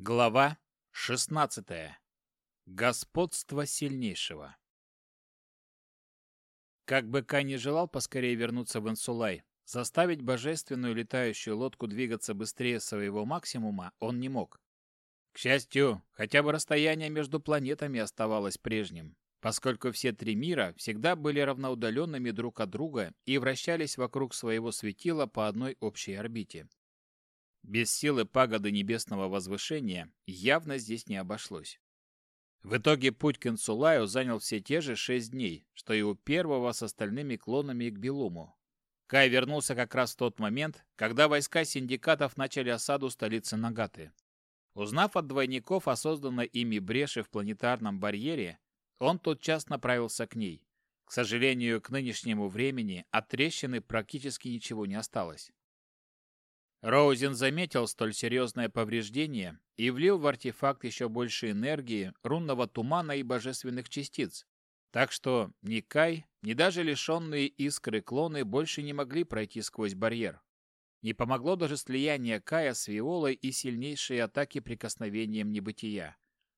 Глава 16. Господство сильнейшего. Как бы Кай не желал поскорее вернуться в Инсулай, заставить божественную летающую лодку двигаться быстрее своего максимума он не мог. К счастью, хотя бы расстояние между планетами оставалось прежним, поскольку все три мира всегда были равноудаленными друг от друга и вращались вокруг своего светила по одной общей орбите. Без силы пагоды небесного возвышения явно здесь не обошлось. В итоге путь к Инсулаю занял все те же шесть дней, что и у первого с остальными клонами к Белуму. Кай вернулся как раз в тот момент, когда войска синдикатов начали осаду столицы Нагаты. Узнав от двойников о созданной ими бреши в планетарном барьере, он тотчас направился к ней. К сожалению, к нынешнему времени от трещины практически ничего не осталось. Роузен заметил столь серьезное повреждение и влил в артефакт еще больше энергии, рунного тумана и божественных частиц. Так что ни Кай, ни даже лишенные искры клоны больше не могли пройти сквозь барьер. Не помогло даже слияние Кая с Виолой и сильнейшие атаки прикосновением небытия.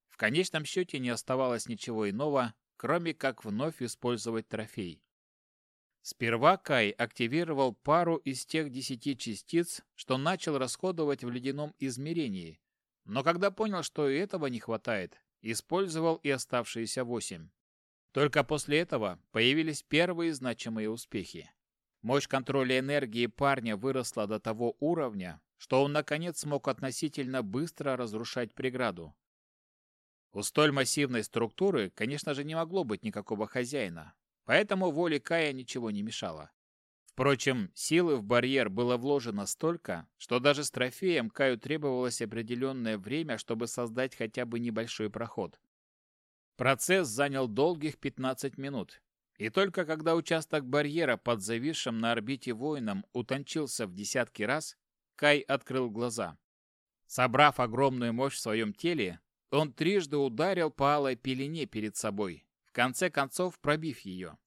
В конечном счете не оставалось ничего иного, кроме как вновь использовать трофей. Сперва Кай активировал пару из тех десяти частиц, что начал расходовать в ледяном измерении, но когда понял, что и этого не хватает, использовал и оставшиеся восемь. Только после этого появились первые значимые успехи. Мощь контроля энергии парня выросла до того уровня, что он наконец смог относительно быстро разрушать преграду. У столь массивной структуры, конечно же, не могло быть никакого хозяина, Поэтому воле Кая ничего не мешало. Впрочем, силы в барьер было вложено столько, что даже с трофеем Каю требовалось определенное время, чтобы создать хотя бы небольшой проход. Процесс занял долгих 15 минут. И только когда участок барьера под зависшим на орбите воином утончился в десятки раз, Кай открыл глаза. Собрав огромную мощь в своем теле, он трижды ударил по алой пелене перед собой, в конце концов пробив ее.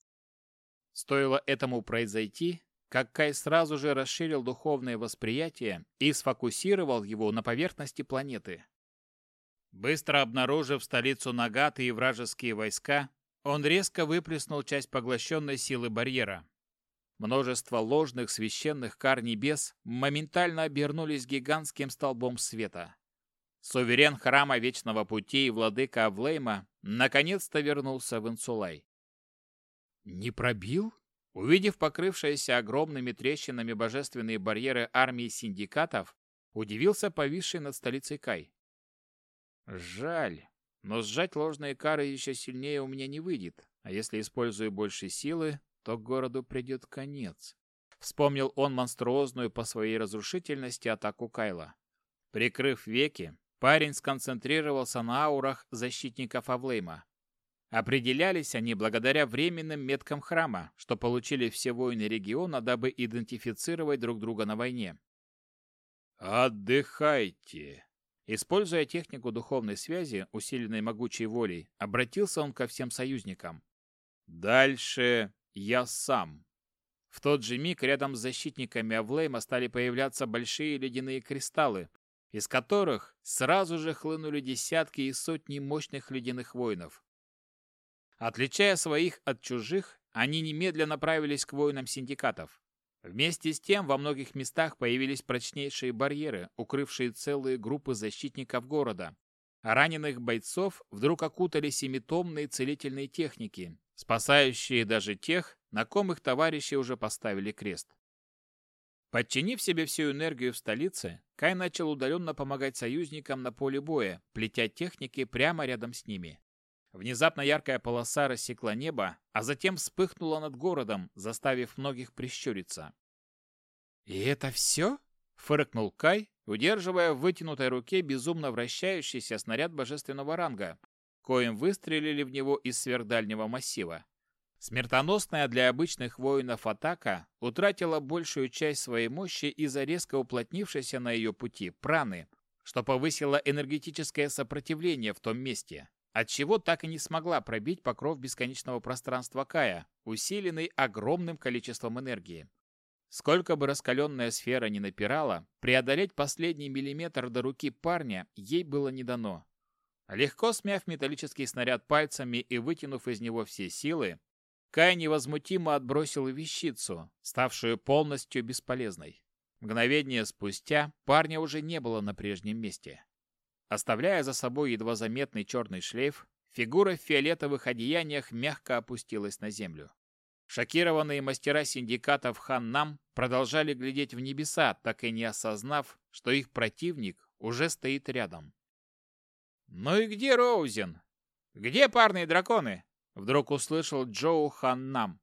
Стоило этому произойти, как Кай сразу же расширил духовное восприятие и сфокусировал его на поверхности планеты. Быстро обнаружив столицу Нагаты и вражеские войска, он резко выплеснул часть поглощенной силы барьера. Множество ложных священных кар небес моментально обернулись гигантским столбом света. Суверен храма Вечного Пути и владыка Авлейма наконец-то вернулся в Инсулай. Не пробил? Увидев покрывшиеся огромными трещинами божественные барьеры армии синдикатов, удивился повисший над столицей Кай. Жаль, но сжать ложные кары еще сильнее у меня не выйдет, а если использую больше силы, то городу придет конец. Вспомнил он монструозную по своей разрушительности атаку Кайла. Прикрыв веки, Парень сконцентрировался на аурах защитников Авлейма. Определялись они благодаря временным меткам храма, что получили все воины региона, дабы идентифицировать друг друга на войне. «Отдыхайте!» Используя технику духовной связи, усиленной могучей волей, обратился он ко всем союзникам. «Дальше я сам». В тот же миг рядом с защитниками Авлейма стали появляться большие ледяные кристаллы, из которых сразу же хлынули десятки и сотни мощных ледяных воинов. Отличая своих от чужих, они немедленно направились к воинам синдикатов. Вместе с тем во многих местах появились прочнейшие барьеры, укрывшие целые группы защитников города. Раненых бойцов вдруг окутали семитомные целительные техники, спасающие даже тех, на ком их товарищи уже поставили крест. Подчинив себе всю энергию в столице, Кай начал удаленно помогать союзникам на поле боя, плетя техники прямо рядом с ними. Внезапно яркая полоса рассекла небо, а затем вспыхнула над городом, заставив многих прищуриться. «И это все?» — фыркнул Кай, удерживая в вытянутой руке безумно вращающийся снаряд божественного ранга, коим выстрелили в него из сверхдальнего массива. Смертоносная для обычных воинов атака утратила большую часть своей мощи из-за резко уплотнившейся на ее пути праны, что повысило энергетическое сопротивление в том месте, отчего так и не смогла пробить покров бесконечного пространства Кая, усиленный огромным количеством энергии. Сколько бы раскаленная сфера ни напирала, преодолеть последний миллиметр до руки парня ей было не дано. Легко смяв металлический снаряд пальцами и вытянув из него все силы, Кай невозмутимо отбросил вещицу, ставшую полностью бесполезной. Мгновение спустя парня уже не было на прежнем месте. Оставляя за собой едва заметный черный шлейф, фигура в фиолетовых одеяниях мягко опустилась на землю. Шокированные мастера синдикатов Ханнам продолжали глядеть в небеса, так и не осознав, что их противник уже стоит рядом. «Ну и где Роузен? Где парные драконы?» Вдруг услышал Джоу Ханнам.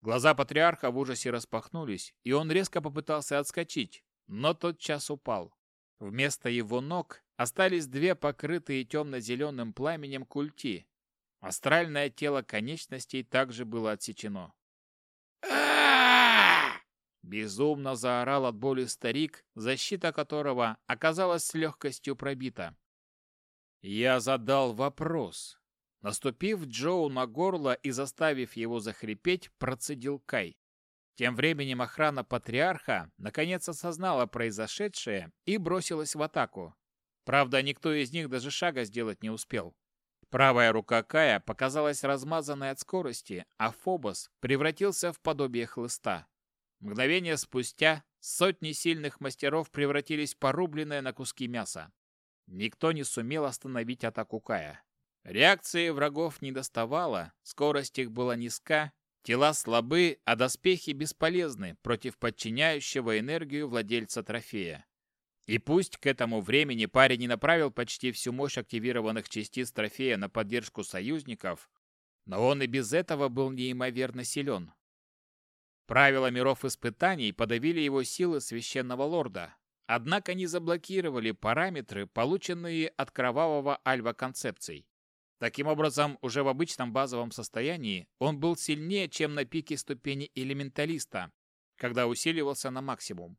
Глаза патриарха в ужасе распахнулись, и он резко попытался отскочить, но тот час упал. Вместо его ног остались две покрытые темно-зеленым пламенем культи. Астральное тело конечностей также было отсечено. Безумно заорал от боли старик, защита которого оказалась с легкостью пробита. Я задал вопрос. Наступив Джоу на горло и заставив его захрипеть, процедил Кай. Тем временем охрана патриарха наконец осознала произошедшее и бросилась в атаку. Правда, никто из них даже шага сделать не успел. Правая рука Кая показалась размазанной от скорости, а Фобос превратился в подобие хлыста. Мгновение спустя сотни сильных мастеров превратились в порубленное на куски мяса. Никто не сумел остановить атаку Кая. Реакции врагов не доставало, скорость их была низка, тела слабы, а доспехи бесполезны против подчиняющего энергию владельца трофея. И пусть к этому времени парень не направил почти всю мощь активированных частиц трофея на поддержку союзников, но он и без этого был неимоверно силен. Правила миров испытаний подавили его силы священного лорда, однако не заблокировали параметры, полученные от кровавого альва концепций. Таким образом, уже в обычном базовом состоянии он был сильнее, чем на пике ступени элементалиста, когда усиливался на максимум.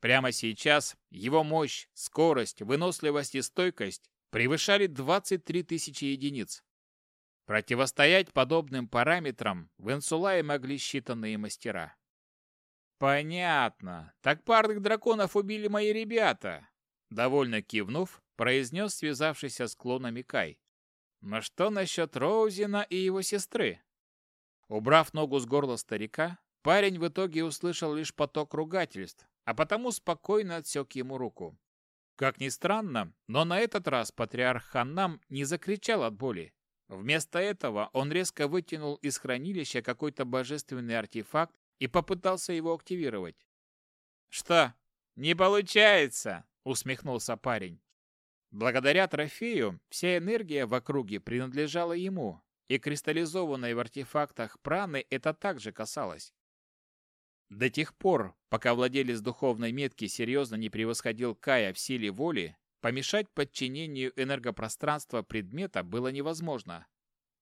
Прямо сейчас его мощь, скорость, выносливость и стойкость превышали 23 тысячи единиц. Противостоять подобным параметрам в Инсулае могли считанные мастера. «Понятно. Так парных драконов убили мои ребята!» Довольно кивнув, произнес связавшийся с клонами Кай. «Но что насчет Роузина и его сестры?» Убрав ногу с горла старика, парень в итоге услышал лишь поток ругательств, а потому спокойно отсек ему руку. Как ни странно, но на этот раз патриарх Ханнам не закричал от боли. Вместо этого он резко вытянул из хранилища какой-то божественный артефакт и попытался его активировать. «Что, не получается?» — усмехнулся парень. Благодаря трофею вся энергия в округе принадлежала ему, и кристаллизованной в артефактах праны это также касалось. До тех пор, пока владелец духовной метки серьезно не превосходил Кая в силе воли, Помешать подчинению энергопространства предмета было невозможно.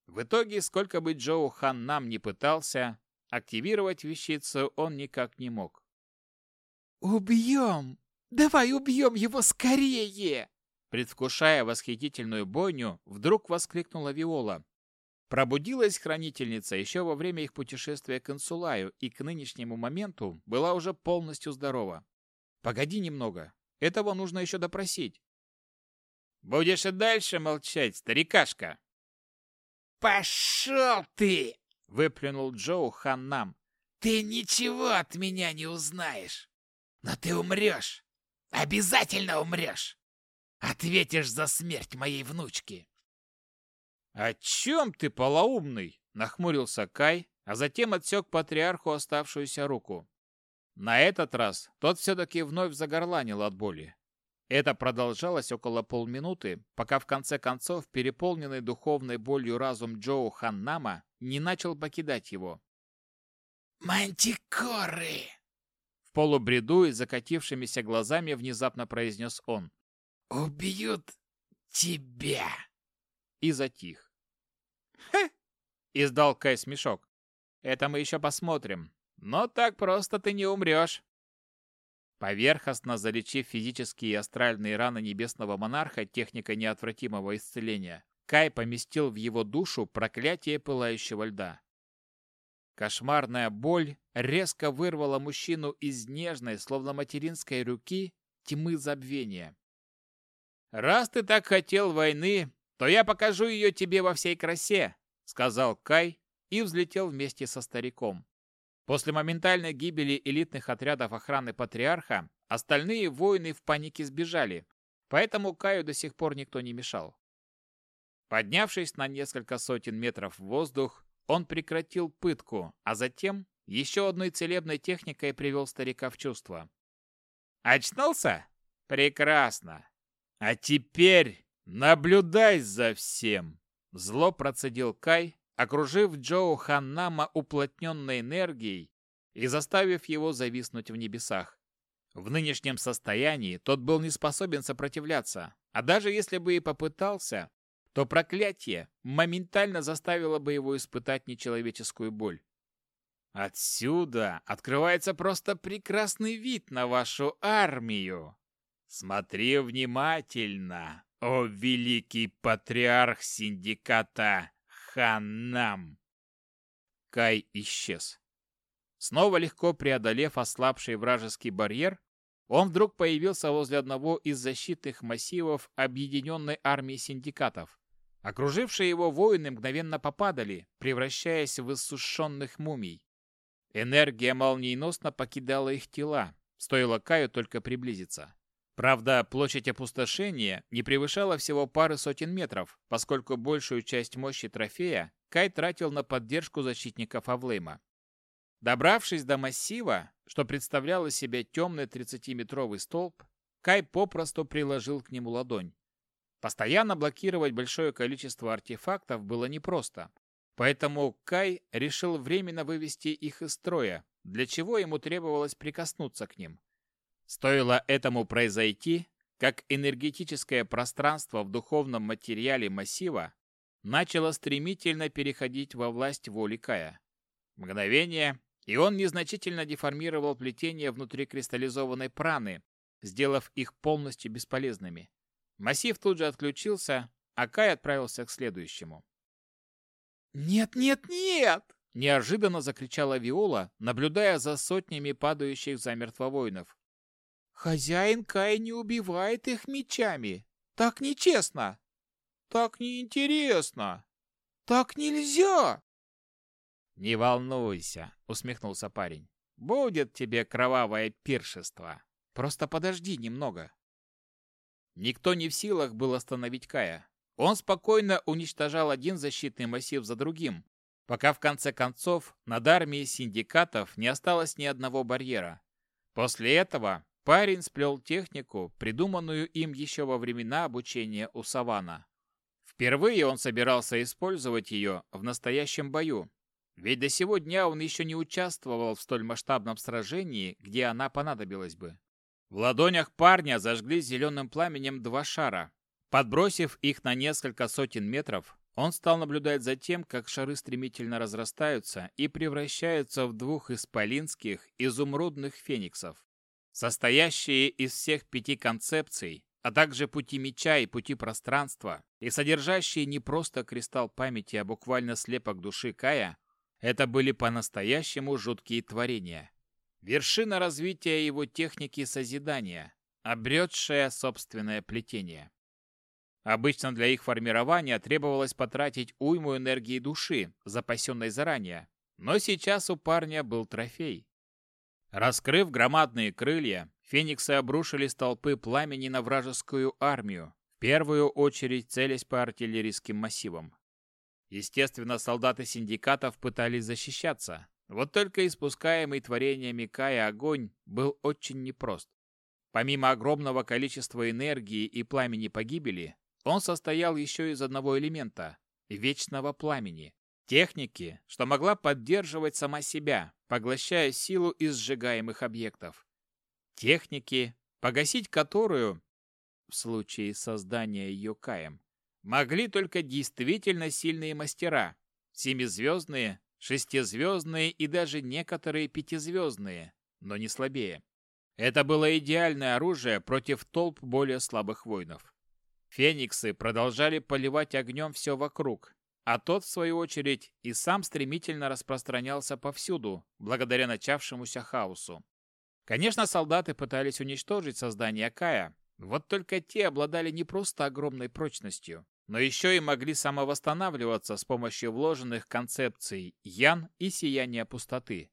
В итоге, сколько бы Джоу Хан нам не пытался, активировать вещицу он никак не мог. «Убьем! Давай убьем его скорее!» Предвкушая восхитительную бойню, вдруг воскликнула Виола. Пробудилась хранительница еще во время их путешествия к Инсулаю и к нынешнему моменту была уже полностью здорова. «Погоди немного, этого нужно еще допросить. Будешь и дальше молчать, старикашка. Пошел ты! Выплюнул Джоу Ханнам. Ты ничего от меня не узнаешь. Но ты умрешь. Обязательно умрешь. Ответишь за смерть моей внучки. О чем ты, полоумный? Нахмурился Кай, а затем отсек патриарху оставшуюся руку. На этот раз тот все-таки вновь загорланил от боли. Это продолжалось около полминуты, пока в конце концов переполненный духовной болью разум Джоу Ханнама не начал покидать его. «Мантикоры!» В полубреду и закатившимися глазами внезапно произнес он. «Убьют тебя!» И затих. «Хе!» — издал Кай смешок. «Это мы еще посмотрим. Но так просто ты не умрешь!» Поверхностно залечив физические и астральные раны небесного монарха техникой неотвратимого исцеления, Кай поместил в его душу проклятие пылающего льда. Кошмарная боль резко вырвала мужчину из нежной, словно материнской руки, тьмы забвения. «Раз ты так хотел войны, то я покажу ее тебе во всей красе», сказал Кай и взлетел вместе со стариком. После моментальной гибели элитных отрядов охраны патриарха остальные воины в панике сбежали, поэтому Каю до сих пор никто не мешал. Поднявшись на несколько сотен метров в воздух, он прекратил пытку, а затем еще одной целебной техникой привел старика в чувство. «Очнулся? Прекрасно! А теперь наблюдай за всем!» Зло процедил Кай, окружив Джоу Ханнама уплотненной энергией и заставив его зависнуть в небесах. В нынешнем состоянии тот был не способен сопротивляться, а даже если бы и попытался, то проклятие моментально заставило бы его испытать нечеловеческую боль. Отсюда открывается просто прекрасный вид на вашу армию. Смотри внимательно, о великий патриарх синдиката Ханнам. Кай исчез. Снова легко преодолев ослабший вражеский барьер, он вдруг появился возле одного из защитных массивов объединенной армии синдикатов. Окружившие его воины мгновенно попадали, превращаясь в иссушенных мумий. Энергия молниеносно покидала их тела, стоило Каю только приблизиться. Правда, площадь опустошения не превышала всего пары сотен метров, поскольку большую часть мощи трофея Кай тратил на поддержку защитников Авлейма. Добравшись до массива, что представлял из себя темный 30-метровый столб, Кай попросту приложил к нему ладонь. Постоянно блокировать большое количество артефактов было непросто, поэтому Кай решил временно вывести их из строя, для чего ему требовалось прикоснуться к ним. Стоило этому произойти, как энергетическое пространство в духовном материале массива начало стремительно переходить во власть воли Кая. Мгновение, и он незначительно деформировал плетение внутри кристаллизованной праны, сделав их полностью бесполезными. Массив тут же отключился, а Кай отправился к следующему. «Нет, нет, нет!» – неожиданно закричала Виола, наблюдая за сотнями падающих замертво воинов. «Хозяин Кай не убивает их мечами. Так нечестно. Так неинтересно. Так нельзя!» «Не волнуйся», — усмехнулся парень. «Будет тебе кровавое пиршество. Просто подожди немного». Никто не в силах был остановить Кая. Он спокойно уничтожал один защитный массив за другим, пока в конце концов над армией синдикатов не осталось ни одного барьера. После этого парень сплел технику, придуманную им еще во времена обучения у Савана. Впервые он собирался использовать ее в настоящем бою, ведь до сего дня он еще не участвовал в столь масштабном сражении, где она понадобилась бы. В ладонях парня зажгли зеленым пламенем два шара. Подбросив их на несколько сотен метров, он стал наблюдать за тем, как шары стремительно разрастаются и превращаются в двух исполинских изумрудных фениксов. Состоящие из всех пяти концепций, а также пути меча и пути пространства, и содержащие не просто кристалл памяти, а буквально слепок души Кая, это были по-настоящему жуткие творения. Вершина развития его техники созидания, обретшая собственное плетение. Обычно для их формирования требовалось потратить уйму энергии души, запасенной заранее, но сейчас у парня был трофей. Раскрыв громадные крылья, фениксы обрушили столпы пламени на вражескую армию, в первую очередь целясь по артиллерийским массивам. Естественно, солдаты синдикатов пытались защищаться, вот только испускаемый творениями Кая огонь был очень непрост. Помимо огромного количества энергии и пламени погибели, он состоял еще из одного элемента – вечного пламени. Техники, что могла поддерживать сама себя, поглощая силу из сжигаемых объектов. Техники, погасить которую, в случае создания ее Каем, могли только действительно сильные мастера, семизвездные шестизвездные и даже некоторые пятизвездные, но не слабее. Это было идеальное оружие против толп более слабых воинов. Фениксы продолжали поливать огнем все вокруг, а тот, в свою очередь, и сам стремительно распространялся повсюду, благодаря начавшемуся хаосу. Конечно, солдаты пытались уничтожить создание Кая, вот только те обладали не просто огромной прочностью, но еще и могли самовосстанавливаться с помощью вложенных концепций Ян и Сияния Пустоты.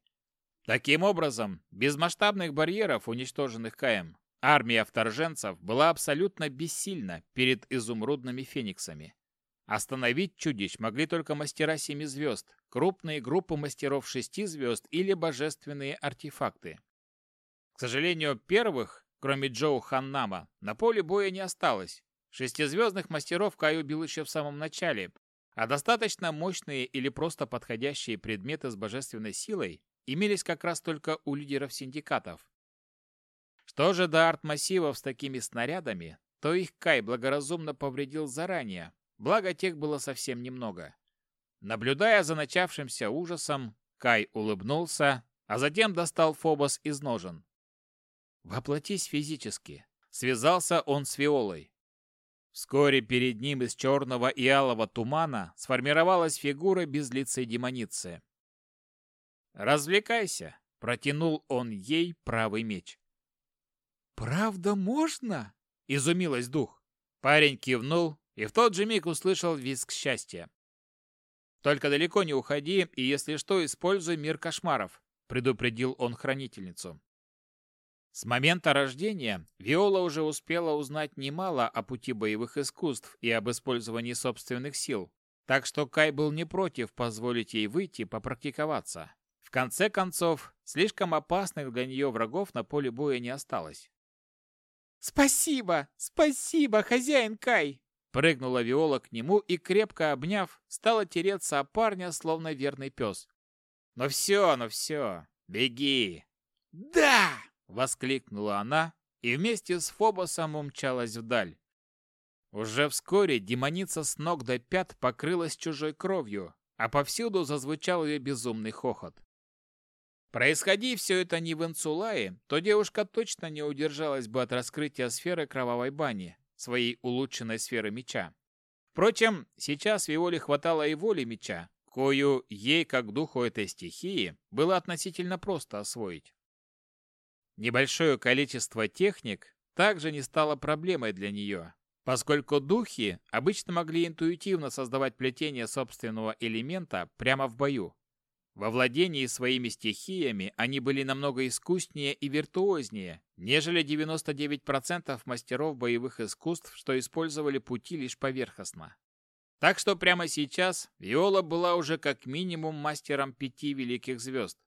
Таким образом, без масштабных барьеров, уничтоженных Каем, армия вторженцев была абсолютно бессильна перед изумрудными фениксами. Остановить чудищ могли только мастера семи звезд, крупные группы мастеров шести звезд или божественные артефакты. К сожалению, первых, кроме Джоу Ханнама, на поле боя не осталось. Шестизвездных мастеров Кай убил еще в самом начале, а достаточно мощные или просто подходящие предметы с божественной силой имелись как раз только у лидеров синдикатов. Что же до арт-массивов с такими снарядами, то их Кай благоразумно повредил заранее, благо тех было совсем немного. Наблюдая за начавшимся ужасом, Кай улыбнулся, а затем достал Фобос из ножен. «Воплотись физически!» Связался он с Виолой. Вскоре перед ним из черного и алого тумана сформировалась фигура безлицей демоницы. «Развлекайся!» — протянул он ей правый меч. «Правда можно?» — изумилась дух. Парень кивнул и в тот же миг услышал визг счастья. «Только далеко не уходи, и если что, используй мир кошмаров», — предупредил он хранительницу. С момента рождения Виола уже успела узнать немало о пути боевых искусств и об использовании собственных сил, так что Кай был не против позволить ей выйти попрактиковаться. В конце концов, слишком опасных для нее врагов на поле боя не осталось. «Спасибо! Спасибо, хозяин Кай!» Прыгнула Виола к нему и, крепко обняв, стала тереться о парня, словно верный пес. «Ну все, ну все, беги!» «Да!» — воскликнула она и вместе с Фобосом умчалась вдаль. Уже вскоре демоница с ног до пят покрылась чужой кровью, а повсюду зазвучал ее безумный хохот. Происходи все это не в Инсулае, то девушка точно не удержалась бы от раскрытия сферы кровавой бани, своей улучшенной сферы меча. Впрочем, сейчас Виоле хватало и воли меча, кою ей, как духу этой стихии, было относительно просто освоить. Небольшое количество техник также не стало проблемой для нее, поскольку духи обычно могли интуитивно создавать плетение собственного элемента прямо в бою, во владении своими стихиями они были намного искуснее и виртуознее, нежели 99% мастеров боевых искусств, что использовали пути лишь поверхностно. Так что прямо сейчас Виола была уже как минимум мастером пяти великих звезд.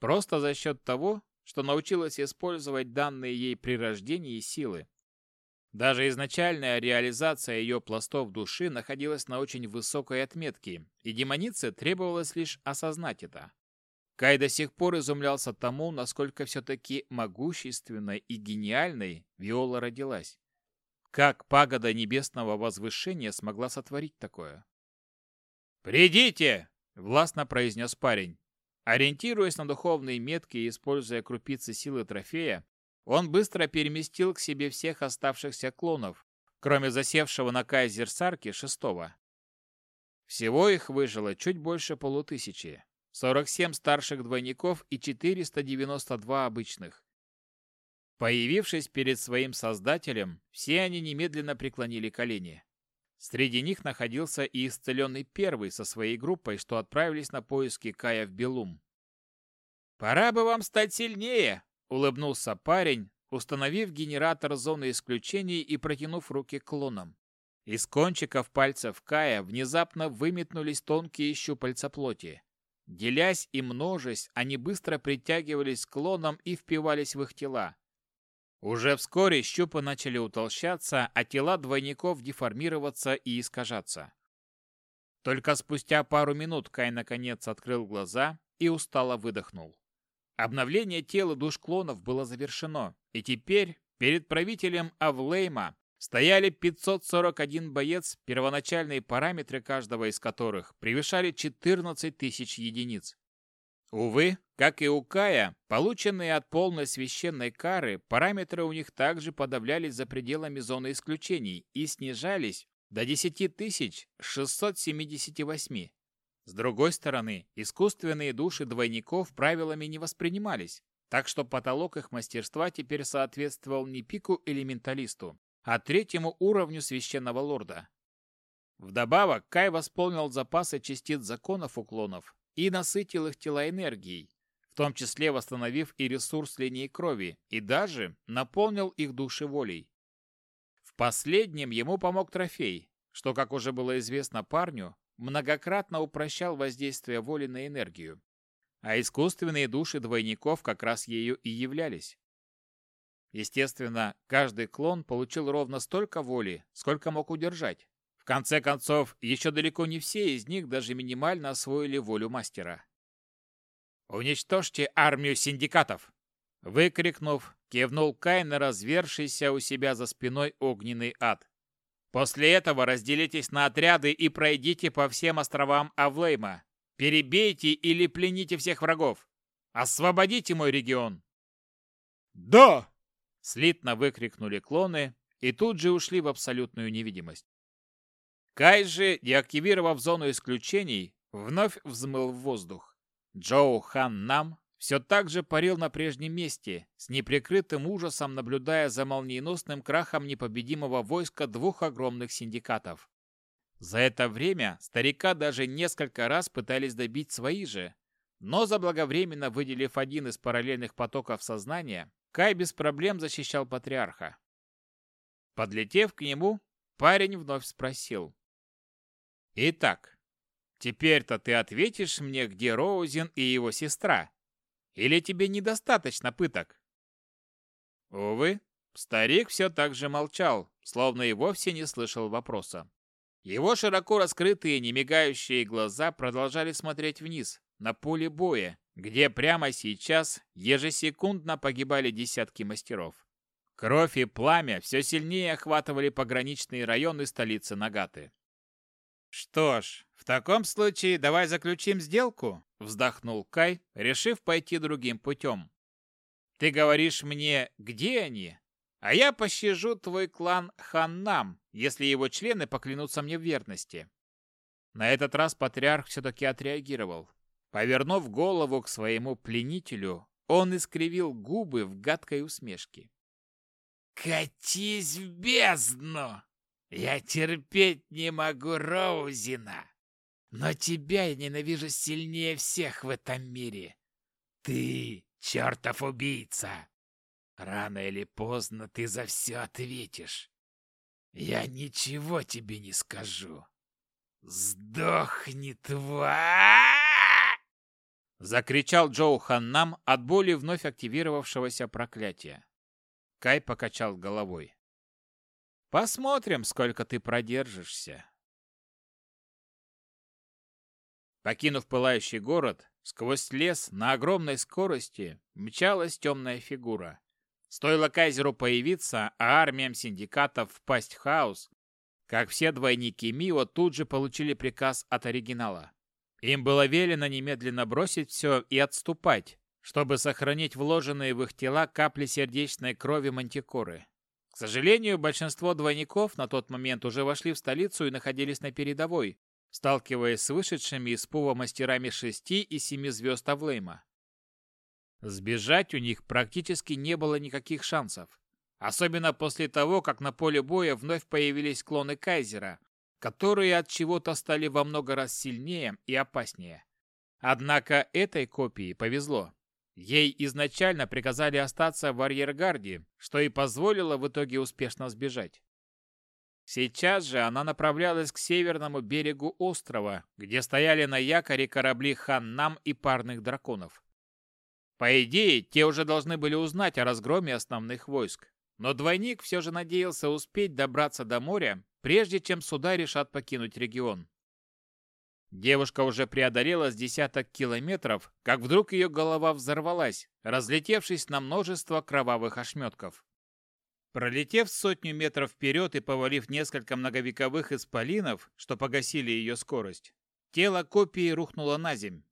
Просто за счет того, что научилась использовать данные ей при рождении силы. Даже изначальная реализация ее пластов души находилась на очень высокой отметке, и демонице требовалось лишь осознать это. Кай до сих пор изумлялся тому, насколько все-таки могущественной и гениальной Виола родилась. Как пагода небесного возвышения смогла сотворить такое? «Придите!» — властно произнес парень. Ориентируясь на духовные метки и используя крупицы силы трофея, он быстро переместил к себе всех оставшихся клонов, кроме засевшего на Кайзерсарке шестого. Всего их выжило чуть больше полутысячи. 47 старших двойников и 492 обычных. Появившись перед своим создателем, все они немедленно преклонили колени. Среди них находился и исцеленный первый со своей группой, что отправились на поиски Кая в Белум. «Пора бы вам стать сильнее!» Улыбнулся парень, установив генератор зоны исключений и протянув руки к клонам. Из кончиков пальцев Кая внезапно выметнулись тонкие щупальца плоти. Делясь и множась, они быстро притягивались к клонам и впивались в их тела. Уже вскоре щупы начали утолщаться, а тела двойников деформироваться и искажаться. Только спустя пару минут Кай наконец открыл глаза и устало выдохнул. Обновление тела душ клонов было завершено, и теперь перед правителем Авлейма стояли 541 боец, первоначальные параметры каждого из которых превышали 14 тысяч единиц. Увы, как и у Кая, полученные от полной священной кары, параметры у них также подавлялись за пределами зоны исключений и снижались до 10 678. С другой стороны, искусственные души двойников правилами не воспринимались, так что потолок их мастерства теперь соответствовал не пику элементалисту, а третьему уровню священного лорда. Вдобавок, Кай восполнил запасы частиц законов уклонов и насытил их тела энергией, в том числе восстановив и ресурс линии крови, и даже наполнил их души волей. В последнем ему помог трофей, что, как уже было известно парню, многократно упрощал воздействие воли на энергию. А искусственные души двойников как раз ею и являлись. Естественно, каждый клон получил ровно столько воли, сколько мог удержать. В конце концов, еще далеко не все из них даже минимально освоили волю мастера. «Уничтожьте армию синдикатов!» Выкрикнув, кивнул Кай на развершийся у себя за спиной огненный ад. После этого разделитесь на отряды и пройдите по всем островам Авлейма. Перебейте или плените всех врагов. Освободите мой регион. Да! Слитно выкрикнули клоны и тут же ушли в абсолютную невидимость. Кай же, деактивировав зону исключений, вновь взмыл в воздух. Джоу Хан Нам все так же парил на прежнем месте, с неприкрытым ужасом наблюдая за молниеносным крахом непобедимого войска двух огромных синдикатов. За это время старика даже несколько раз пытались добить свои же, но заблаговременно выделив один из параллельных потоков сознания, Кай без проблем защищал патриарха. Подлетев к нему, парень вновь спросил. «Итак, теперь-то ты ответишь мне, где Роузен и его сестра?» Или тебе недостаточно пыток?» Увы, старик все так же молчал, словно и вовсе не слышал вопроса. Его широко раскрытые, немигающие глаза продолжали смотреть вниз, на поле боя, где прямо сейчас ежесекундно погибали десятки мастеров. Кровь и пламя все сильнее охватывали пограничные районы столицы Нагаты. «Что ж, в таком случае давай заключим сделку», — вздохнул Кай, решив пойти другим путем. «Ты говоришь мне, где они? А я пощажу твой клан Ханнам, если его члены поклянутся мне в верности». На этот раз патриарх все-таки отреагировал. Повернув голову к своему пленителю, он искривил губы в гадкой усмешке. «Катись в бездну!» Я терпеть не могу Роузина, но тебя я ненавижу сильнее всех в этом мире. Ты чертов убийца. Рано или поздно ты за все ответишь. Я ничего тебе не скажу. Сдохни, тварь! Закричал Джоу Ханнам от боли вновь активировавшегося проклятия. Кай покачал головой. Посмотрим, сколько ты продержишься. Покинув пылающий город, сквозь лес на огромной скорости мчалась темная фигура. Стоило Кайзеру появиться, а армиям синдикатов впасть в хаос, как все двойники Мио тут же получили приказ от оригинала. Им было велено немедленно бросить все и отступать, чтобы сохранить вложенные в их тела капли сердечной крови мантикоры. К сожалению, большинство двойников на тот момент уже вошли в столицу и находились на передовой, сталкиваясь с вышедшими из пува мастерами шести и семи звезд Авлейма. Сбежать у них практически не было никаких шансов. Особенно после того, как на поле боя вновь появились клоны Кайзера, которые от чего-то стали во много раз сильнее и опаснее. Однако этой копии повезло. Ей изначально приказали остаться в арьергарде, что и позволило в итоге успешно сбежать. Сейчас же она направлялась к северному берегу острова, где стояли на якоре корабли Ханнам и парных драконов. По идее, те уже должны были узнать о разгроме основных войск, но двойник все же надеялся успеть добраться до моря, прежде чем суда решат покинуть регион. Девушка уже преодолела с десяток километров, как вдруг ее голова взорвалась, разлетевшись на множество кровавых ошметков. Пролетев сотню метров вперед и повалив несколько многовековых исполинов, что погасили ее скорость, тело копии рухнуло на земь.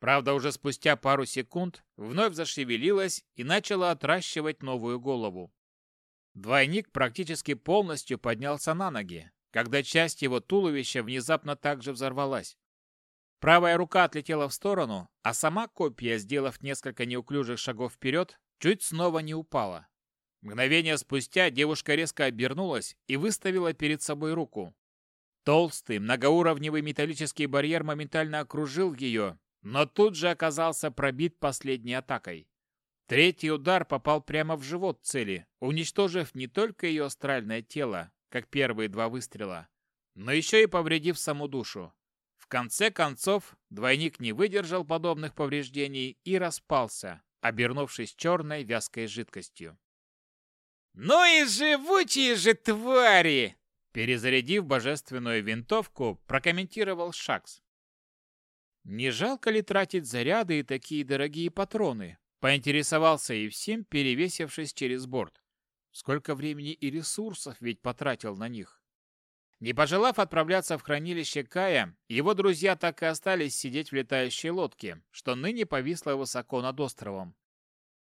Правда, уже спустя пару секунд вновь зашевелилось и начало отращивать новую голову. Двойник практически полностью поднялся на ноги, когда часть его туловища внезапно также взорвалась. Правая рука отлетела в сторону, а сама копия, сделав несколько неуклюжих шагов вперед, чуть снова не упала. Мгновение спустя девушка резко обернулась и выставила перед собой руку. Толстый, многоуровневый металлический барьер моментально окружил ее, но тут же оказался пробит последней атакой. Третий удар попал прямо в живот цели, уничтожив не только ее астральное тело, как первые два выстрела, но еще и повредив саму душу. В конце концов, двойник не выдержал подобных повреждений и распался, обернувшись черной вязкой жидкостью. «Ну и живучие же твари!» Перезарядив божественную винтовку, прокомментировал Шакс. «Не жалко ли тратить заряды и такие дорогие патроны?» Поинтересовался и всем, перевесившись через борт. Сколько времени и ресурсов ведь потратил на них. Не пожелав отправляться в хранилище Кая, его друзья так и остались сидеть в летающей лодке, что ныне повисло высоко над островом.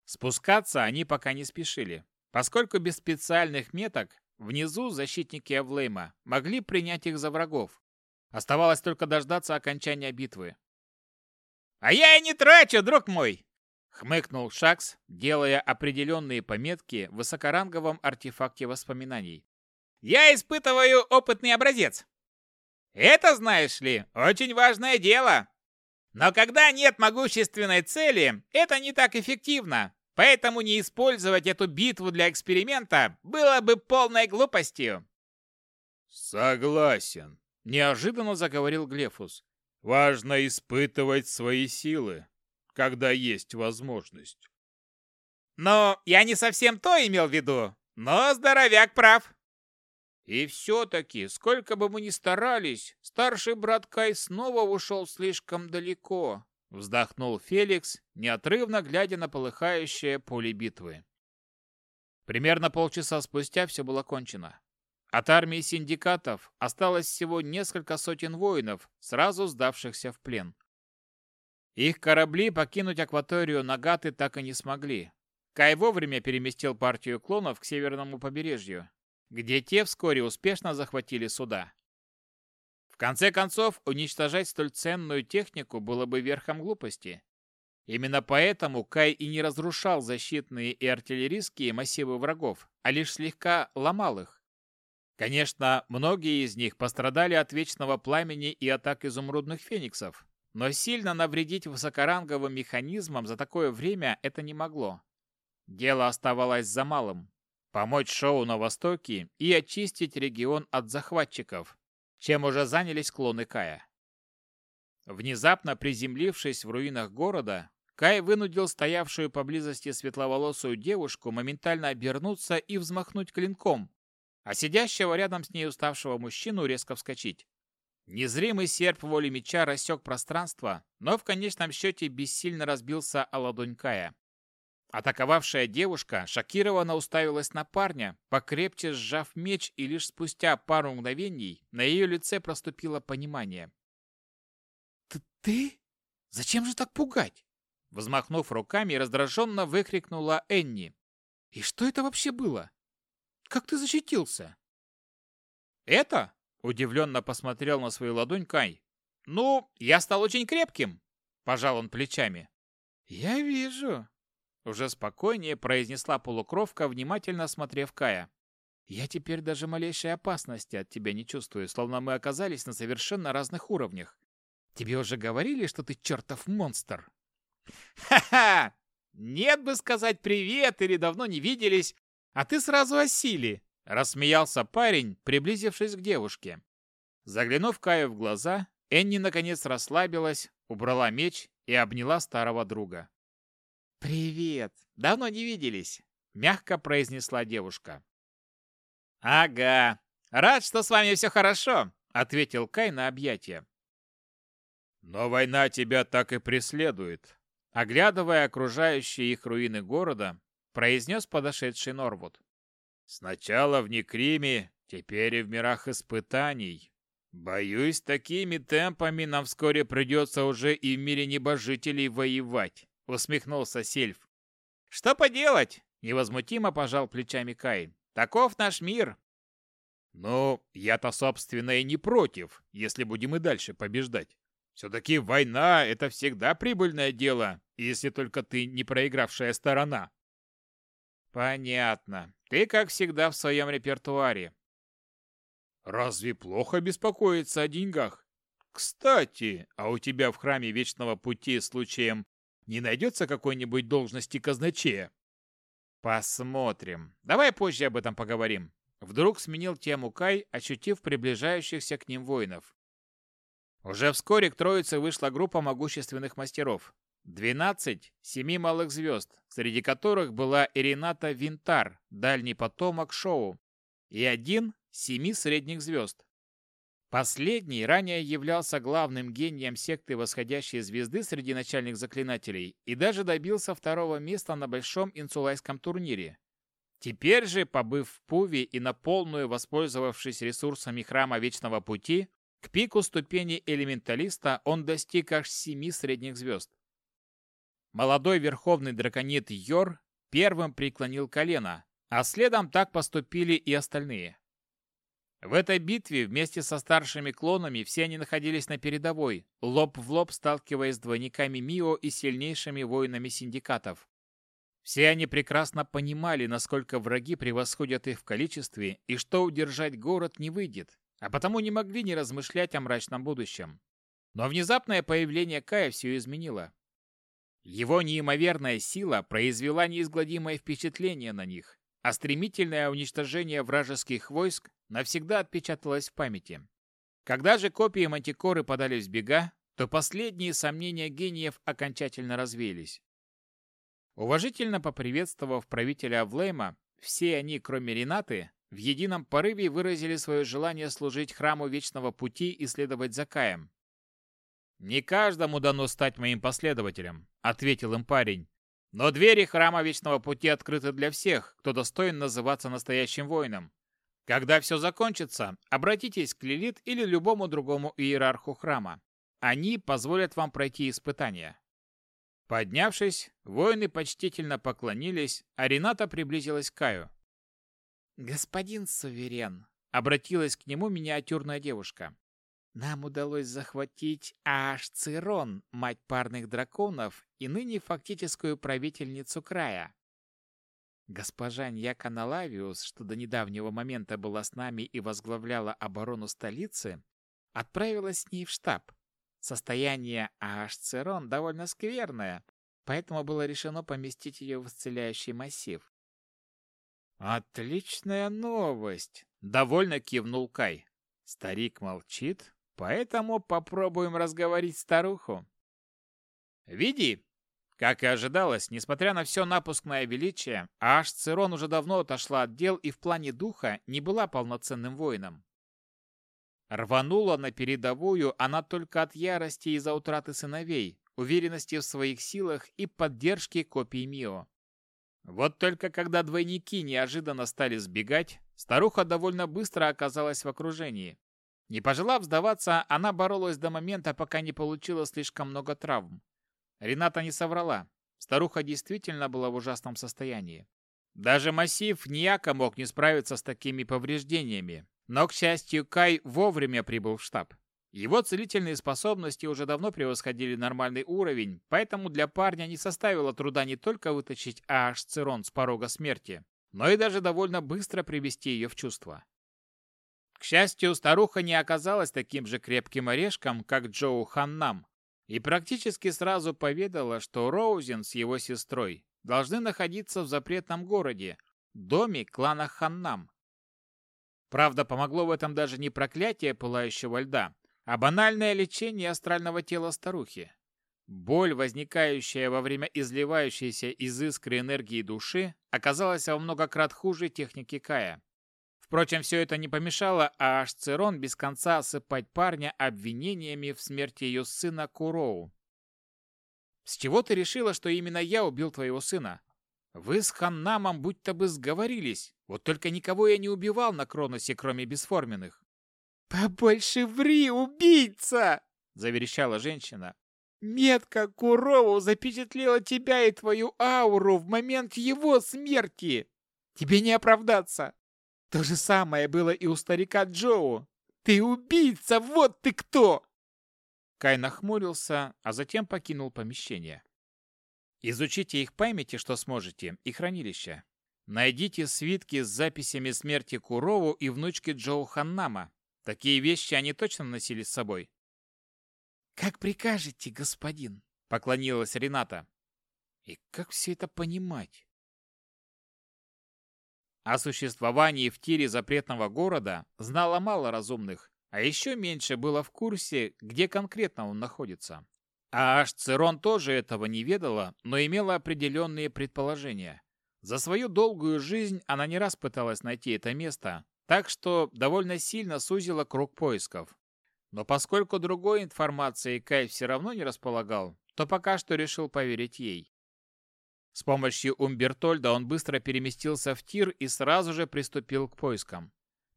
Спускаться они пока не спешили, поскольку без специальных меток внизу защитники Эвлейма могли принять их за врагов. Оставалось только дождаться окончания битвы. «А я и не трачу, друг мой!» Хмыкнул Шакс, делая определенные пометки в высокоранговом артефакте воспоминаний. «Я испытываю опытный образец. Это, знаешь ли, очень важное дело. Но когда нет могущественной цели, это не так эффективно. Поэтому не использовать эту битву для эксперимента было бы полной глупостью». «Согласен», — неожиданно заговорил Глефус. «Важно испытывать свои силы когда есть возможность. Но я не совсем то имел в виду, но здоровяк прав. И все-таки, сколько бы мы ни старались, старший брат Кай снова ушел слишком далеко, вздохнул Феликс, неотрывно глядя на полыхающее поле битвы. Примерно полчаса спустя все было кончено. От армии синдикатов осталось всего несколько сотен воинов, сразу сдавшихся в плен. Их корабли покинуть акваторию Нагаты так и не смогли. Кай вовремя переместил партию клонов к северному побережью, где те вскоре успешно захватили суда. Конце концов, уничтожать столь ценную технику было бы верхом глупости. Именно поэтому Кай и не разрушал защитные и артиллерийские массивы врагов, а лишь слегка ломал их. Конечно, многие из них пострадали от вечного пламени и атак изумрудных фениксов, но сильно навредить высокоранговым механизмам за такое время это не могло. Дело оставалось за малым – помочь Шоу на Востоке и очистить регион от захватчиков, чем уже занялись клоны Кая. Внезапно приземлившись в руинах города, Кай вынудил стоявшую поблизости светловолосую девушку моментально обернуться и взмахнуть клинком, а сидящего рядом с ней уставшего мужчину резко вскочить. Незримый серп воли меча рассек пространство, но в конечном счете бессильно разбился о ладонь Кая. Атаковавшая девушка шокированно уставилась на парня, покрепче сжав меч, и лишь спустя пару мгновений на ее лице проступило понимание. «Ты? ты? Зачем же так пугать?» Взмахнув руками, раздраженно выкрикнула Энни. «И что это вообще было? Как ты защитился?» «Это?» Удивленно посмотрел на свою ладонь Кай. «Ну, я стал очень крепким!» Пожал он плечами. «Я вижу!» Уже спокойнее произнесла полукровка, внимательно осмотрев Кая. «Я теперь даже малейшей опасности от тебя не чувствую, словно мы оказались на совершенно разных уровнях. Тебе уже говорили, что ты чертов монстр?» «Ха-ха! Нет бы сказать привет или давно не виделись, а ты сразу о силе!» Рассмеялся парень, приблизившись к девушке. Заглянув Каю в глаза, Энни наконец расслабилась, убрала меч и обняла старого друга. «Привет! Давно не виделись!» — мягко произнесла девушка. «Ага! Рад, что с вами все хорошо!» — ответил Кай на объятие. «Но война тебя так и преследует!» Оглядывая окружающие их руины города, произнес подошедший Норвуд. Сначала в Некриме, теперь и в мирах испытаний. Боюсь, такими темпами нам вскоре придется уже и в мире небожителей воевать, усмехнулся Сельф. Что поделать? Невозмутимо пожал плечами Кай. Таков наш мир. Ну, я-то, собственно, и не против, если будем и дальше побеждать. Все-таки война — это всегда прибыльное дело, если только ты не проигравшая сторона. Понятно. Ты, как всегда, в своем репертуаре. Разве плохо беспокоиться о деньгах? Кстати, а у тебя в храме Вечного Пути случаем не найдется какой-нибудь должности казначея? Посмотрим. Давай позже об этом поговорим. Вдруг сменил тему Кай, ощутив приближающихся к ним воинов. Уже вскоре к троице вышла группа могущественных мастеров. Двенадцать семи малых звезд, среди которых была Ирината Винтар, дальний потомок Шоу, и один семи средних звезд. Последний ранее являлся главным гением секты восходящей звезды среди начальных заклинателей и даже добился второго места на большом инсулайском турнире. Теперь же, побыв в Пуве и на полную воспользовавшись ресурсами Храма Вечного Пути, к пику ступени элементалиста он достиг аж семи средних звезд. Молодой верховный драконит Йор первым преклонил колено, а следом так поступили и остальные. В этой битве вместе со старшими клонами все они находились на передовой, лоб в лоб сталкиваясь с двойниками Мио и сильнейшими воинами синдикатов. Все они прекрасно понимали, насколько враги превосходят их в количестве и что удержать город не выйдет, а потому не могли не размышлять о мрачном будущем. Но внезапное появление Кая все изменило. Его неимоверная сила произвела неизгладимое впечатление на них, а стремительное уничтожение вражеских войск навсегда отпечаталось в памяти. Когда же копии Мантикоры подались в бега, то последние сомнения гениев окончательно развеялись. Уважительно поприветствовав правителя Авлейма, все они, кроме Ренаты, в едином порыве выразили свое желание служить храму Вечного Пути и следовать за Каем. «Не каждому дано стать моим последователем», — ответил им парень. «Но двери храма Вечного Пути открыты для всех, кто достоин называться настоящим воином. Когда все закончится, обратитесь к Лилит или любому другому иерарху храма. Они позволят вам пройти испытания. Поднявшись, воины почтительно поклонились, а Рената приблизилась к Каю. «Господин Суверен», — обратилась к нему миниатюрная девушка, — «нам удалось захватить аж Цирон, мать парных драконов и ныне фактическую правительницу края. Госпожа Ньяка Налавиус, что до недавнего момента была с нами и возглавляла оборону столицы, отправилась с ней в штаб. Состояние Аашцерон довольно скверное, поэтому было решено поместить ее в исцеляющий массив. «Отличная новость!» — довольно кивнул Кай. Старик молчит, поэтому попробуем разговорить старуху. «Види, как и ожидалось, несмотря на все напускное величие, аж Цирон уже давно отошла от дел и в плане духа не была полноценным воином. Рванула на передовую она только от ярости из-за утраты сыновей, уверенности в своих силах и поддержки копий Мио. Вот только когда двойники неожиданно стали сбегать, старуха довольно быстро оказалась в окружении. Не пожелав сдаваться, она боролась до момента, пока не получила слишком много травм. Рената не соврала. Старуха действительно была в ужасном состоянии. Даже массив Ньяка мог не справиться с такими повреждениями. Но, к счастью, Кай вовремя прибыл в штаб. Его целительные способности уже давно превосходили нормальный уровень, поэтому для парня не составило труда не только вытащить аж Цирон с порога смерти, но и даже довольно быстро привести ее в чувство. К счастью, старуха не оказалась таким же крепким орешком, как Джоу Ханнам, и практически сразу поведала, что Роузен с его сестрой должны находиться в запретном городе, доме клана Ханнам. Правда, помогло в этом даже не проклятие пылающего льда, а банальное лечение астрального тела старухи. Боль, возникающая во время изливающейся из искры энергии души, оказалась во много крат хуже техники Кая. Впрочем, все это не помешало а без конца осыпать парня обвинениями в смерти ее сына Куроу. «С чего ты решила, что именно я убил твоего сына? Вы с Ханнамом будто бы сговорились, вот только никого я не убивал на Кроносе, кроме бесформенных». «Побольше ври, убийца!» — заверещала женщина. «Метка Куроу запечатлела тебя и твою ауру в момент его смерти! Тебе не оправдаться! То же самое было и у старика Джоу. Ты убийца, вот ты кто!» Кай нахмурился, а затем покинул помещение. Изучите их памяти, что сможете, и хранилище. Найдите свитки с записями смерти Курову и внучки Джоу Ханнама. Такие вещи они точно носили с собой. «Как прикажете, господин», — поклонилась Рената. «И как все это понимать?» О существовании в тире запретного города знало мало разумных, а еще меньше было в курсе, где конкретно он находится. А аж Церон тоже этого не ведала, но имела определенные предположения. За свою долгую жизнь она не раз пыталась найти это место, так что довольно сильно сузила круг поисков. Но поскольку другой информации Кай все равно не располагал, то пока что решил поверить ей. С помощью Умбертольда он быстро переместился в тир и сразу же приступил к поискам.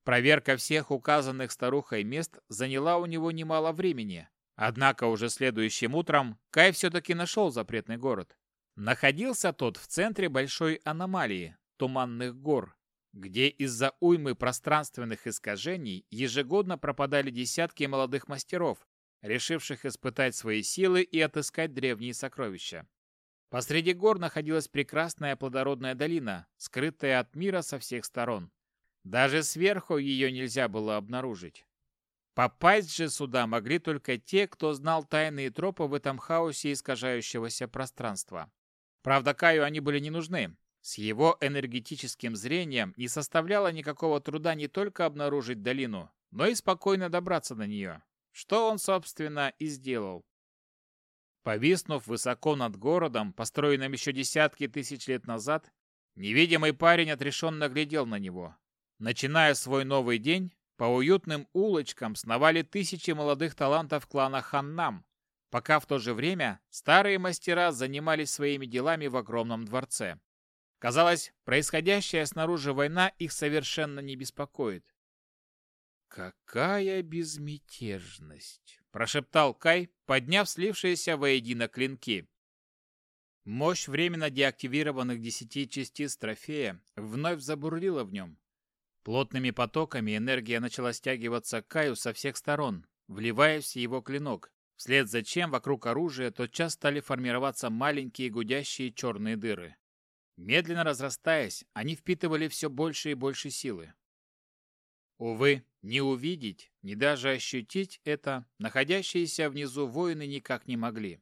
Проверка всех указанных старухой мест заняла у него немало времени, Однако уже следующим утром Кай все-таки нашел запретный город. Находился тот в центре большой аномалии – Туманных гор, где из-за уймы пространственных искажений ежегодно пропадали десятки молодых мастеров, решивших испытать свои силы и отыскать древние сокровища. Посреди гор находилась прекрасная плодородная долина, скрытая от мира со всех сторон. Даже сверху ее нельзя было обнаружить. Попасть же сюда могли только те, кто знал тайные тропы в этом хаосе искажающегося пространства. Правда, Каю они были не нужны. С его энергетическим зрением не составляло никакого труда не только обнаружить долину, но и спокойно добраться до нее, что он, собственно, и сделал. Повиснув высоко над городом, построенным еще десятки тысяч лет назад, невидимый парень отрешенно глядел на него. Начиная свой новый день, по уютным улочкам сновали тысячи молодых талантов клана Ханнам, пока в то же время старые мастера занимались своими делами в огромном дворце. Казалось, происходящая снаружи война их совершенно не беспокоит. «Какая безмятежность!» – прошептал Кай, подняв слившиеся воедино клинки. Мощь временно деактивированных десяти частиц трофея вновь забурлила в нем, Плотными потоками энергия начала стягиваться к Каю со всех сторон, вливаясь в его клинок, вслед за чем вокруг оружия тотчас стали формироваться маленькие гудящие черные дыры. Медленно разрастаясь, они впитывали все больше и больше силы. Увы, не увидеть, ни даже ощутить это находящиеся внизу воины никак не могли.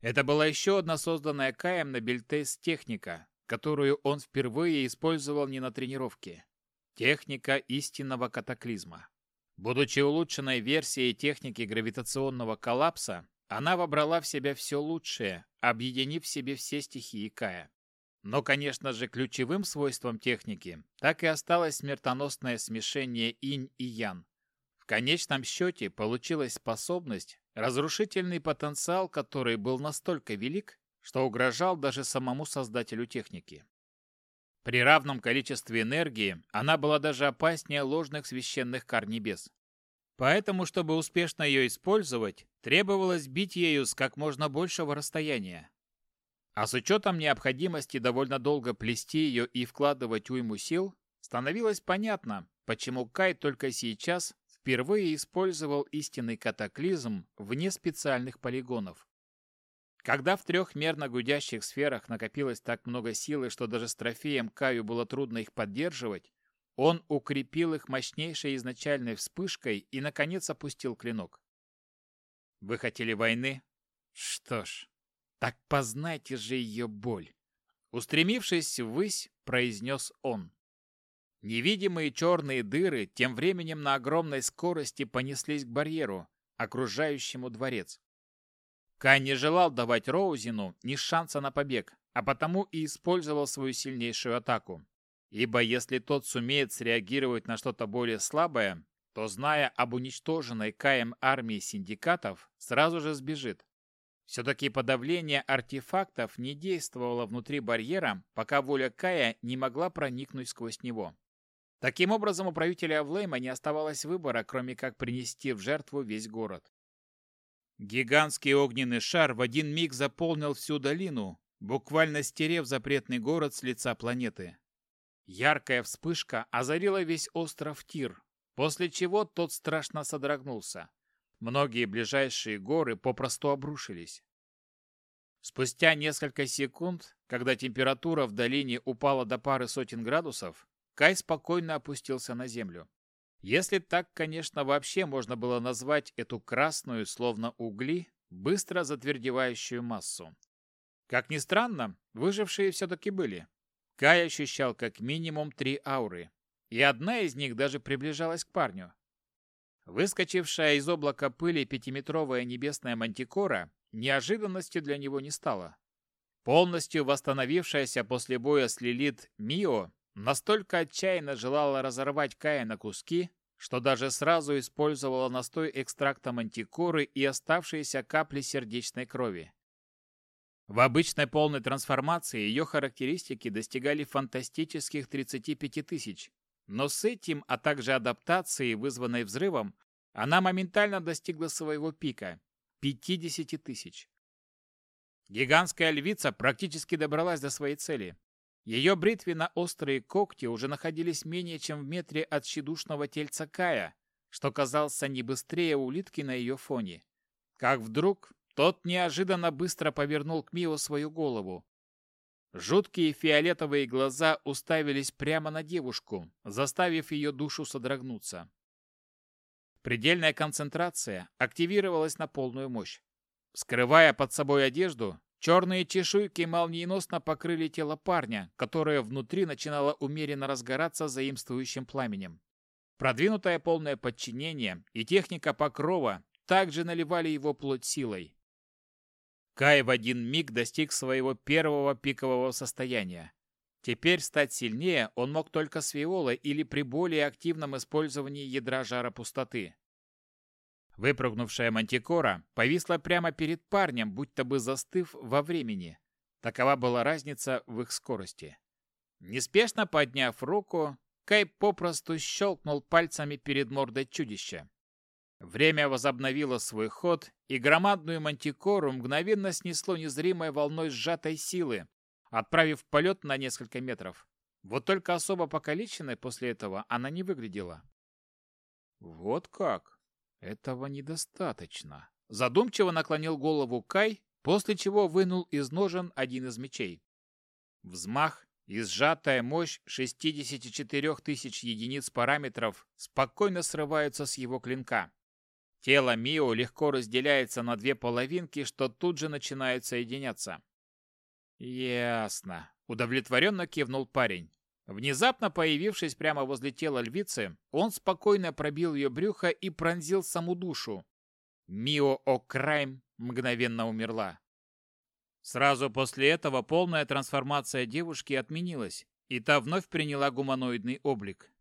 Это была еще одна созданная Каем на Бельтейс техника, которую он впервые использовал не на тренировке. Техника истинного катаклизма. Будучи улучшенной версией техники гравитационного коллапса, она вобрала в себя все лучшее, объединив в себе все стихии Кая. Но, конечно же, ключевым свойством техники так и осталось смертоносное смешение инь и ян. В конечном счете получилась способность, разрушительный потенциал который был настолько велик, что угрожал даже самому создателю техники. При равном количестве энергии она была даже опаснее ложных священных кар небес. Поэтому, чтобы успешно ее использовать, требовалось бить ею с как можно большего расстояния. А с учетом необходимости довольно долго плести ее и вкладывать уйму сил, становилось понятно, почему Кай только сейчас впервые использовал истинный катаклизм вне специальных полигонов. Когда в трехмерно гудящих сферах накопилось так много силы, что даже с трофеем Каю было трудно их поддерживать, он укрепил их мощнейшей изначальной вспышкой и, наконец, опустил клинок. Вы хотели войны? Что ж, так познайте же ее боль. Устремившись ввысь, произнес он. Невидимые черные дыры тем временем на огромной скорости понеслись к барьеру, окружающему дворец. Кай не желал давать Роузину ни шанса на побег, а потому и использовал свою сильнейшую атаку. Ибо если тот сумеет среагировать на что-то более слабое, то, зная об уничтоженной Каем армии синдикатов, сразу же сбежит. Все-таки подавление артефактов не действовало внутри барьера, пока воля Кая не могла проникнуть сквозь него. Таким образом, у правителя Авлейма не оставалось выбора, кроме как принести в жертву весь город. Гигантский огненный шар в один миг заполнил всю долину, буквально стерев запретный город с лица планеты. Яркая вспышка озарила весь остров Тир, после чего тот страшно содрогнулся. Многие ближайшие горы попросту обрушились. Спустя несколько секунд, когда температура в долине упала до пары сотен градусов, Кай спокойно опустился на землю. Если так, конечно, вообще можно было назвать эту красную, словно угли, быстро затвердевающую массу. Как ни странно, выжившие все-таки были. Кай ощущал как минимум три ауры, и одна из них даже приближалась к парню. Выскочившая из облака пыли пятиметровая небесная мантикора неожиданностью для него не стала. Полностью восстановившаяся после боя с Лилит Мио настолько отчаянно желала разорвать Кая на куски, что даже сразу использовала настой экстракта мантикоры и оставшиеся капли сердечной крови. В обычной полной трансформации ее характеристики достигали фантастических 35 тысяч, но с этим, а также адаптацией, вызванной взрывом, она моментально достигла своего пика – 50 тысяч. Гигантская львица практически добралась до своей цели. Ее бритвенно-острые когти уже находились менее чем в метре от щедушного тельца Кая, что казался не быстрее улитки на ее фоне. Как вдруг тот неожиданно быстро повернул к Мио свою голову. Жуткие фиолетовые глаза уставились прямо на девушку, заставив ее душу содрогнуться. Предельная концентрация активировалась на полную мощь. Скрывая под собой одежду, Черные чешуйки молниеносно покрыли тело парня, которое внутри начинало умеренно разгораться заимствующим пламенем. Продвинутое полное подчинение и техника покрова также наливали его плоть силой. Кай в один миг достиг своего первого пикового состояния. Теперь стать сильнее он мог только с Виолой или при более активном использовании ядра жара пустоты. Выпрыгнувшая мантикора повисла прямо перед парнем, будто бы застыв во времени. Такова была разница в их скорости. Неспешно подняв руку, Кай попросту щелкнул пальцами перед мордой чудища. Время возобновило свой ход, и громадную мантикору мгновенно снесло незримой волной сжатой силы, отправив полет на несколько метров. Вот только особо покалеченной после этого она не выглядела. «Вот как!» Этого недостаточно. Задумчиво наклонил голову Кай, после чего вынул из ножен один из мечей. Взмах и сжатая мощь 64 тысяч единиц параметров спокойно срываются с его клинка. Тело Мио легко разделяется на две половинки, что тут же начинают соединяться. «Ясно», — удовлетворенно кивнул парень. Внезапно появившись прямо возле тела львицы, он спокойно пробил ее брюхо и пронзил саму душу. Мио О'Крайм мгновенно умерла. Сразу после этого полная трансформация девушки отменилась, и та вновь приняла гуманоидный облик.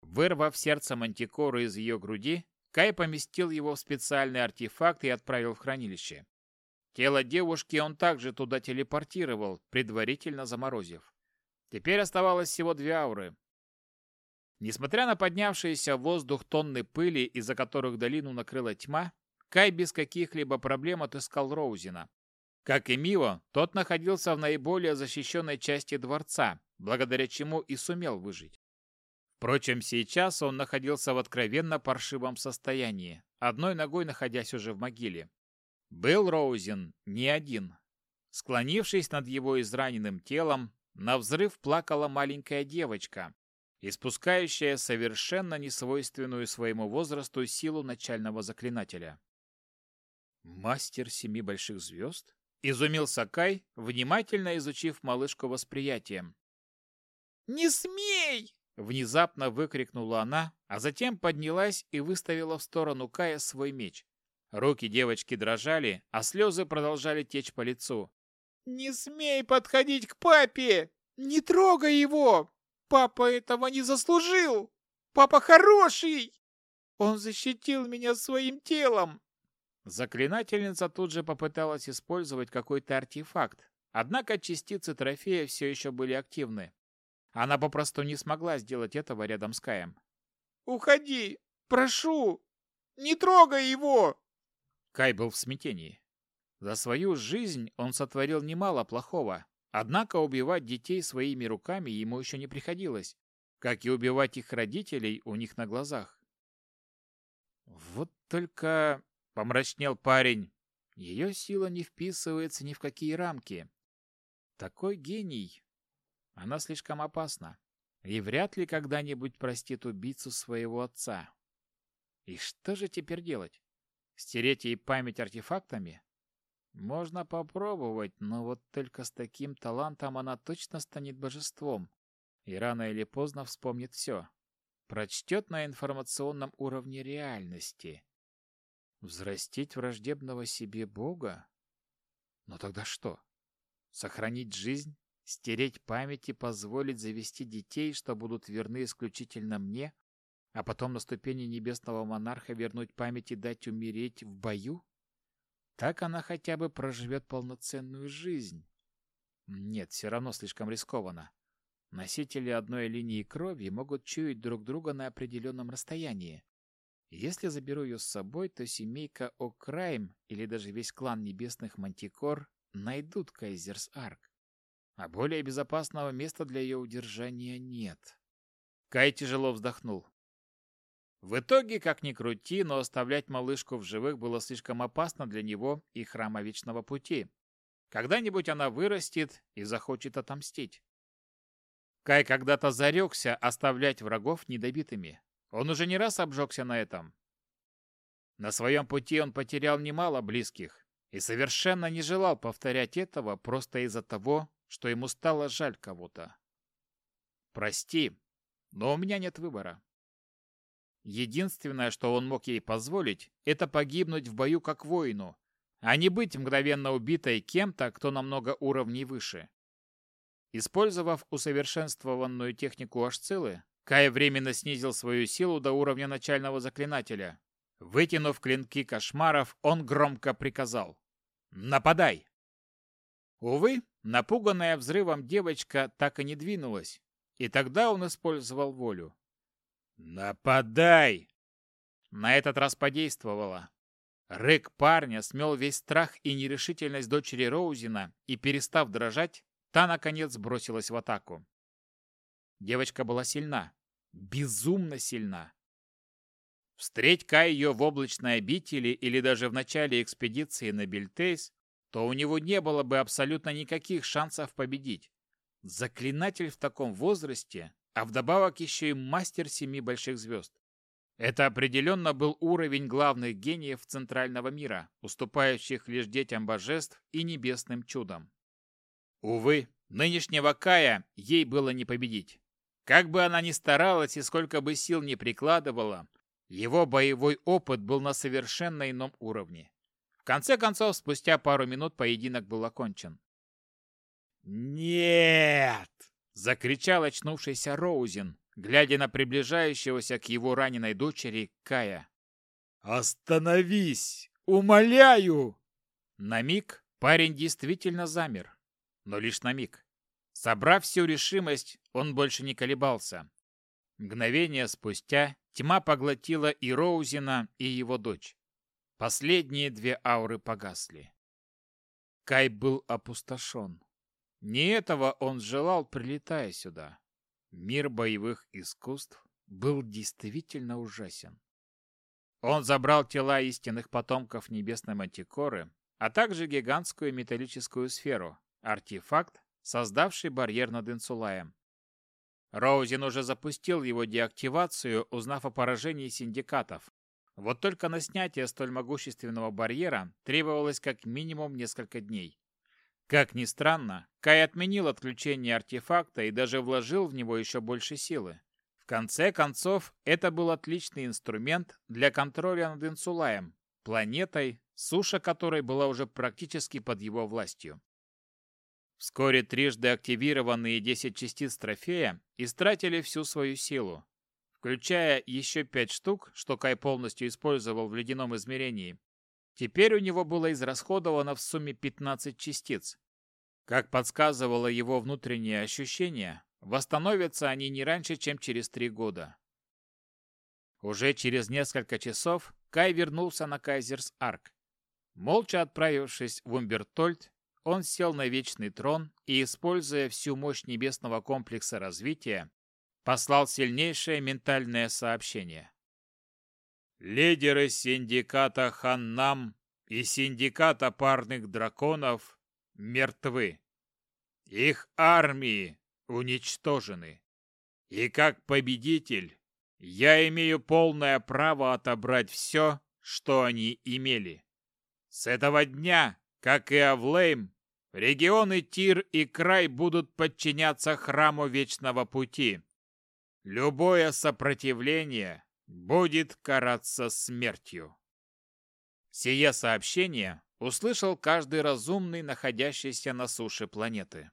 Вырвав сердце мантикоры из ее груди, Кай поместил его в специальный артефакт и отправил в хранилище. Тело девушки он также туда телепортировал, предварительно заморозив. Теперь оставалось всего две ауры. Несмотря на поднявшиеся в воздух тонны пыли, из-за которых долину накрыла тьма, Кай без каких-либо проблем отыскал Роузина. Как и Мио, тот находился в наиболее защищенной части дворца, благодаря чему и сумел выжить. Впрочем, сейчас он находился в откровенно паршивом состоянии, одной ногой находясь уже в могиле. Был Роузин не один. Склонившись над его израненным телом, на взрыв плакала маленькая девочка, испускающая совершенно несвойственную своему возрасту силу начального заклинателя. «Мастер семи больших звезд?» — изумился Кай, внимательно изучив малышку восприятием. «Не смей!» — внезапно выкрикнула она, а затем поднялась и выставила в сторону Кая свой меч. Руки девочки дрожали, а слезы продолжали течь по лицу. «Не смей подходить к папе! Не трогай его! Папа этого не заслужил! Папа хороший! Он защитил меня своим телом!» Заклинательница тут же попыталась использовать какой-то артефакт, однако частицы трофея все еще были активны. Она попросту не смогла сделать этого рядом с Каем. «Уходи! Прошу! Не трогай его!» Кай был в смятении. За свою жизнь он сотворил немало плохого, Однако убивать детей своими руками ему еще не приходилось, как и убивать их родителей у них на глазах. Вот только помрачнел парень. Ее сила не вписывается ни в какие рамки. Такой гений. Она слишком опасна. И вряд ли когда-нибудь простит убийцу своего отца. И что же теперь делать? Стереть ей память артефактами? Можно попробовать, но вот только с таким талантом она точно станет божеством. И рано или поздно вспомнит все. Прочтет на информационном уровне реальности. Взрастить враждебного себе бога? Но тогда что? Сохранить жизнь? Стереть память и позволить завести детей, что будут верны исключительно мне? А потом на ступени небесного монарха вернуть память и дать умереть в бою? Так она хотя бы проживет полноценную жизнь. Нет, все равно слишком рискованно. Носители одной линии крови могут чуять друг друга на определенном расстоянии. Если заберу ее с собой, то семейка О'Крайм или даже весь клан Небесных Мантикор найдут Кайзерс-Арк. А более безопасного места для ее удержания нет. Кай тяжело вздохнул. В итоге, как ни крути, но оставлять малышку в живых было слишком опасно для него и Храма Вечного Пути. Когда-нибудь она вырастет и захочет отомстить. Кай когда-то зарекся оставлять врагов недобитыми. Он уже не раз обжегся на этом. На своем пути он потерял немало близких и совершенно не желал повторять этого просто из-за того, что ему стало жаль кого-то. Прости, но у меня нет выбора. Единственное, что он мог ей позволить, это погибнуть в бою как воину, а не быть мгновенно убитой кем-то, кто намного уровней выше. Использовав усовершенствованную технику Ашцилы, Кай временно снизил свою силу до уровня начального заклинателя. Вытянув клинки кошмаров, он громко приказал «Нападай!». Увы, напуганная взрывом девочка так и не двинулась, и тогда он использовал волю. «Нападай!» На этот раз подействовало. Рык парня смел весь страх и нерешительность дочери Роузина, и, перестав дрожать, та, наконец, бросилась в атаку. Девочка была сильна. Безумно сильна. Встреть Кай ее в облачной обители или даже в начале экспедиции на Бельтейс, то у него не было бы абсолютно никаких шансов победить. Заклинатель в таком возрасте, а вдобавок еще и мастер семи больших звезд. Это определенно был уровень главных гениев центрального мира, уступающих лишь детям божеств и небесным чудам. Увы, нынешнего Кая ей было не победить. Как бы она ни старалась и сколько бы сил ни прикладывала, его боевой опыт был на совершенно ином уровне. В конце концов, спустя пару минут поединок был окончен. «Нет!» — закричал очнувшийся Роузен, глядя на приближающегося к его раненой дочери Кая. «Остановись! Умоляю!» На миг парень действительно замер, но лишь на миг. Собрав всю решимость, он больше не колебался. Мгновение спустя тьма поглотила и Роузина, и его дочь. Последние две ауры погасли. Кай был опустошен. Не этого он желал, прилетая сюда. Мир боевых искусств был действительно ужасен. Он забрал тела истинных потомков небесной мантикоры, а также гигантскую металлическую сферу, артефакт, создавший барьер над Инсулаем. Роузин уже запустил его деактивацию, узнав о поражении синдикатов. Вот только на снятие столь могущественного барьера требовалось как минимум несколько дней. Как ни странно, Кай отменил отключение артефакта и даже вложил в него еще больше силы. В конце концов, это был отличный инструмент для контроля над Инсулаем, планетой, суша которой была уже практически под его властью. Вскоре трижды активированные 10 частиц трофея истратили всю свою силу, включая еще 5 штук, что Кай полностью использовал в ледяном измерении. Теперь у него было израсходовано в сумме 15 частиц. Как подсказывало его внутреннее ощущение, восстановятся они не раньше, чем через три года. Уже через несколько часов Кай вернулся на Кайзерс-Арк. Молча отправившись в Умбертольд, он сел на вечный трон и, используя всю мощь небесного комплекса развития, послал сильнейшее ментальное сообщение. Лидеры синдиката Ханнам и синдиката парных драконов мертвы. Их армии уничтожены. И как победитель я имею полное право отобрать все, что они имели. С этого дня, как и Авлейм, регионы Тир и Край будут подчиняться храму Вечного Пути. Любое сопротивление будет караться смертью. Сие сообщение услышал каждый разумный, находящийся на суше планеты.